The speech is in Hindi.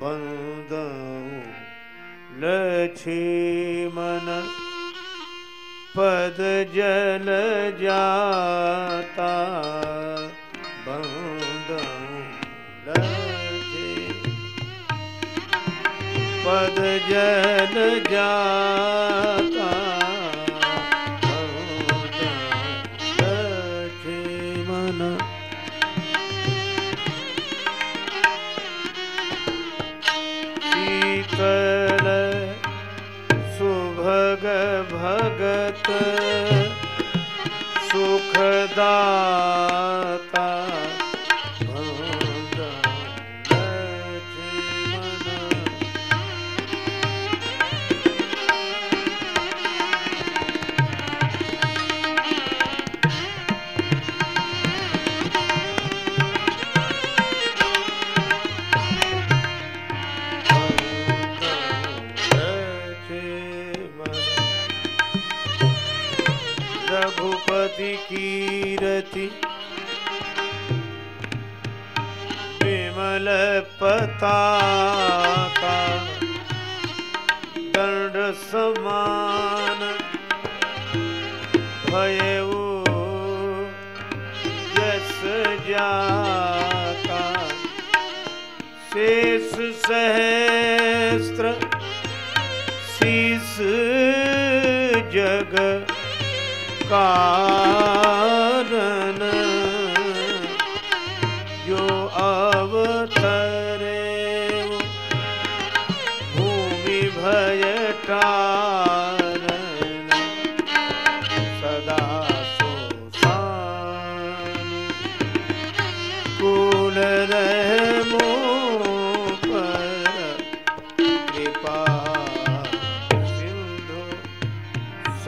बन्दौ लक्ष्मण पद जल जाता। बन्दौ पद जल जाता। भगत सुखदाता रघुपति कीरति विमल पताका। दंड समान। भयऊ जस जाता। शेष सहस्त्र शीस जग। कारण जो अवतरे भूमि भय सदा सोसान